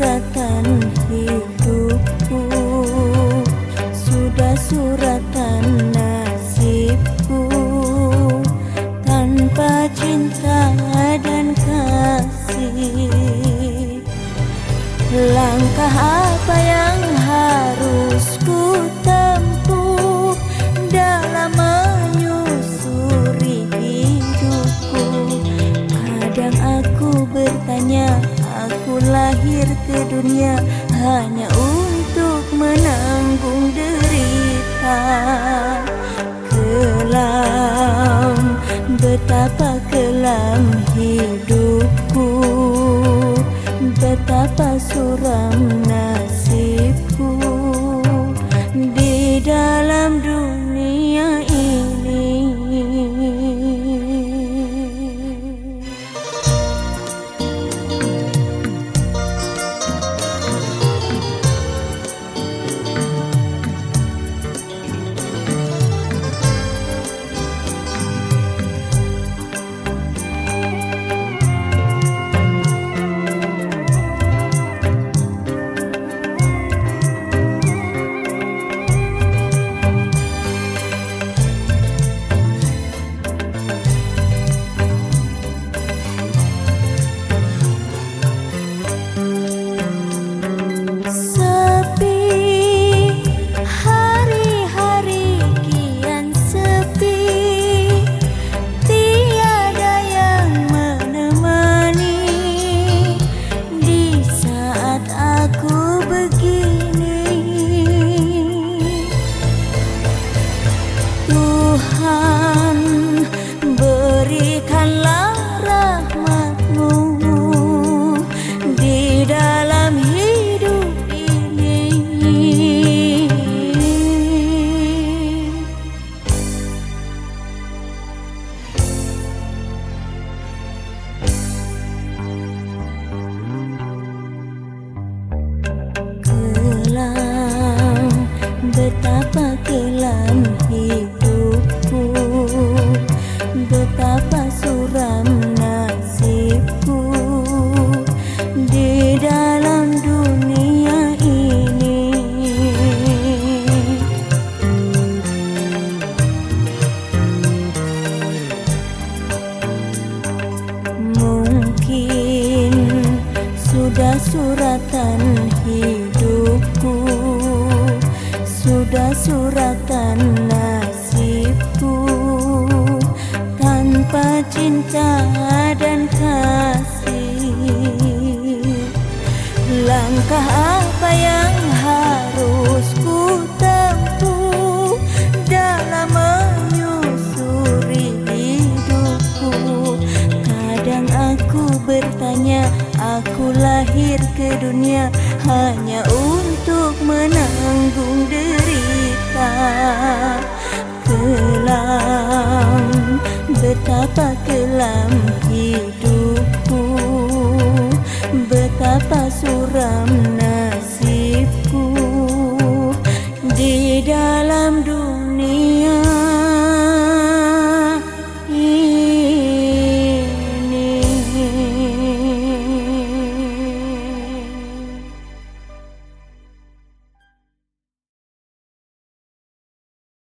suratan hidupku. Sudah suratan nasibku. Tanpa cinta dan kasih. Langkah apa yang harus ku tempuh Dalam menyusuri hidupku? Kadang aku bertanya Aku lahir ke dunia Hanya untuk menanggung derita. Kelam, betapa kelam hidupku. Betapa suram nasibku Betapa kelam hidupku Betapa suram nasibku. Di dalam dunia ini Mungkin sudah suratan Sudah nasibku. Tanpa cinta dan kasih. Langkah apa yang Aku lahir ke dunia Hanya untuk menanggung derita. Kelam Betapa kelam hidup